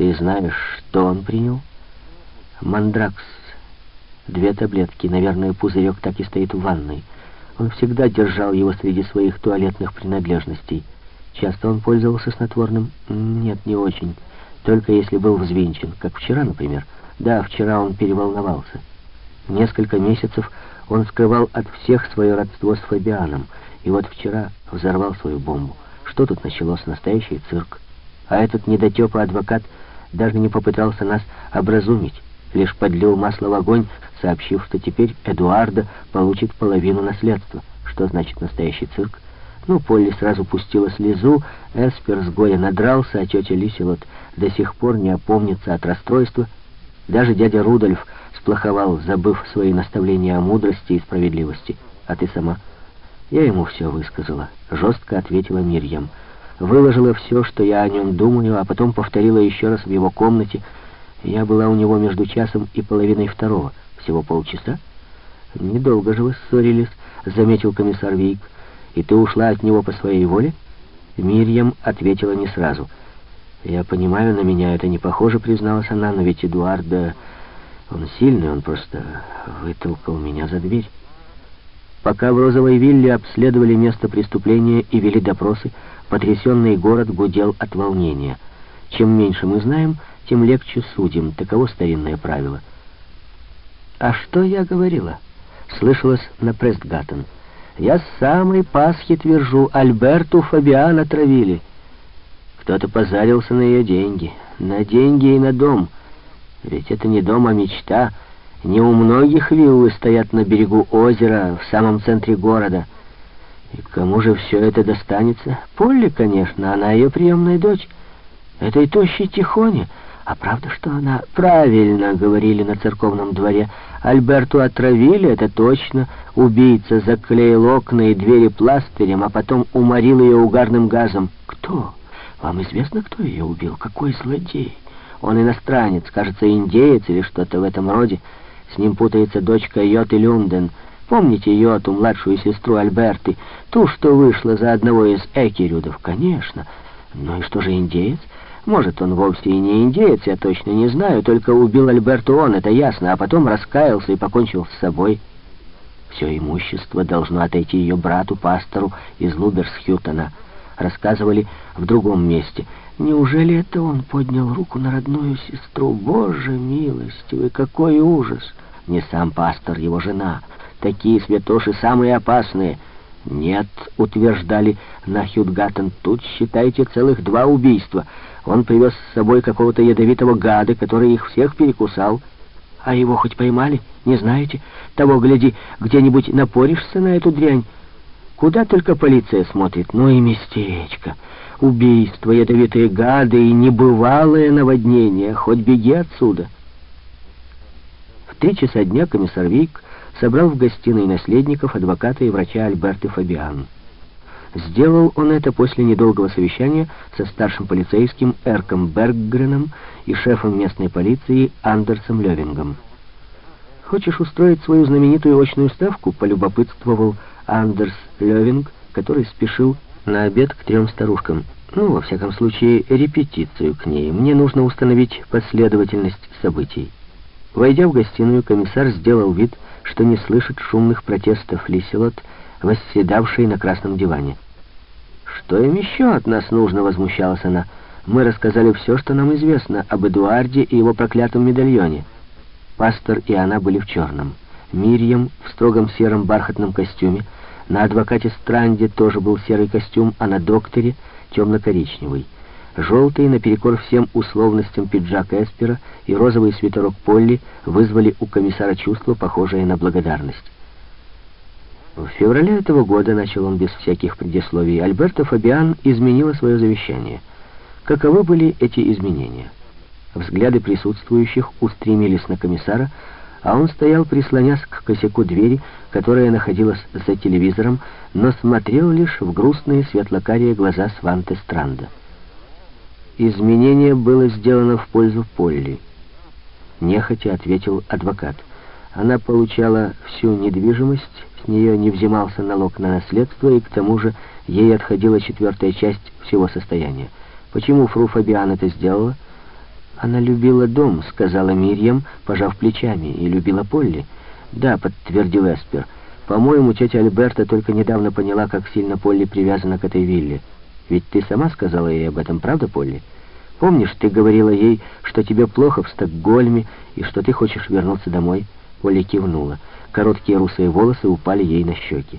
Ты знаешь, что он принял? Мандракс. Две таблетки, наверное, пузырек так и стоит в ванной. Он всегда держал его среди своих туалетных принадлежностей. Часто он пользовался снотворным? Нет, не очень. Только если был взвинчен, как вчера, например. Да, вчера он переволновался. Несколько месяцев он скрывал от всех свое родство с Фабианом. И вот вчера взорвал свою бомбу. Что тут началось? Настоящий цирк. А этот недотепа-адвокат даже не попытался нас образумить. Лишь подлил масло в огонь, сообщив, что теперь Эдуарда получит половину наследства. Что значит настоящий цирк? Ну, Полли сразу пустила слезу, Эспер с горя надрался, а тетя Лиселот до сих пор не опомнится от расстройства. Даже дядя Рудольф сплоховал, забыв свои наставления о мудрости и справедливости. А ты сама? Я ему все высказала. Жестко ответила Мирьям. Выложила все, что я о нем думаю, а потом повторила еще раз в его комнате. Я была у него между часом и половиной второго. Всего полчаса? Недолго же вы ссорились, заметил комиссар Вейк. И ты ушла от него по своей воле? Мирьям ответила не сразу. «Я понимаю, на меня это не похоже», — призналась она, «но ведь Эдуарда... Он сильный, он просто вытолкал меня за дверь». Пока в Розовой вилле обследовали место преступления и вели допросы, потрясенный город гудел от волнения. Чем меньше мы знаем, тем легче судим. Таково старинное правило. «А что я говорила?» — слышалось на Престгаттен. «Я с самой Пасхи твержу, Альберту Фабиана травили». Кто-то позарился на ее деньги. На деньги и на дом. Ведь это не дом, а мечта. Не у многих виллы стоят на берегу озера, в самом центре города. И кому же все это достанется? Полли, конечно, она ее приемная дочь. Этой тощей Тихоне. А правда, что она... Правильно, говорили на церковном дворе. Альберту отравили, это точно. Убийца заклеил окна и двери пластырем, а потом уморил ее угарным газом. Кто? Вам известно, кто ее убил? Какой злодей? Он иностранец, кажется, индеец или что-то в этом роде. С ним путается дочка Йоты Люнден. Помните Йоту, младшую сестру Альберты? Ту, что вышла за одного из Экерюдов? Конечно. Ну и что же индеец? Может, он вовсе и не индеец, я точно не знаю, только убил Альберту он, это ясно, а потом раскаялся и покончил с собой. Все имущество должно отойти ее брату, пастору из Луберсхютона. Рассказывали в другом месте. Неужели это он поднял руку на родную сестру? Боже милостивый, какой ужас! Не сам пастор, его жена. Такие святоши самые опасные. Нет, утверждали на Хьюдгаттен, тут, считайте, целых два убийства. Он привез с собой какого-то ядовитого гада, который их всех перекусал. А его хоть поймали? Не знаете? Того, гляди, где-нибудь напоришься на эту дрянь. Куда только полиция смотрит. Ну и местечко. Убийство, ядовитые гады и небывалое наводнение. Хоть беги отсюда. В три часа дня комиссар Вик собрал в гостиной наследников, адвоката и врача Альберты Фабиан. Сделал он это после недолгого совещания со старшим полицейским Эрком Берггреном и шефом местной полиции Андерсом Левингом. «Хочешь устроить свою знаменитую очную ставку?» — полюбопытствовал Андерс Левинг, который спешил на обед к трем старушкам. Ну, во всяком случае, репетицию к ней. Мне нужно установить последовательность событий. Войдя в гостиную, комиссар сделал вид, что не слышит шумных протестов Лиселот, восседавшей на красном диване. «Что им еще от нас нужно?» — возмущалась она. «Мы рассказали все, что нам известно об Эдуарде и его проклятом медальоне». Пастор и она были в черном. Мирьям в строгом сером бархатном костюме, на адвокате Странде тоже был серый костюм, а на докторе темно-коричневый. Желтый, наперекор всем условностям пиджак Эспера и розовый свитерок Полли вызвали у комиссара чувство, похожее на благодарность. В феврале этого года, начал он без всяких предисловий, Альберто Фабиан изменила свое завещание. Каковы были эти изменения? Взгляды присутствующих устремились на комиссара, а он стоял, прислонясь к косяку двери, которая находилась за телевизором, но смотрел лишь в грустные светлокарие глаза Сванте Странда. Изменение было сделано в пользу Полли. Нехотя ответил адвокат. Она получала всю недвижимость, с нее не взимался налог на наследство, и к тому же ей отходила четвертая часть всего состояния. Почему Фру Фабиан это сделала? Она любила дом, сказала Мирьям, пожав плечами, и любила Полли. Да, подтвердил Эспер. По-моему, тетя Альберта только недавно поняла, как сильно Полли привязана к этой вилле. Ведь ты сама сказала ей об этом, правда, Полли? Помнишь, ты говорила ей, что тебе плохо в Стокгольме и что ты хочешь вернуться домой? Полли кивнула. Короткие русые волосы упали ей на щеки.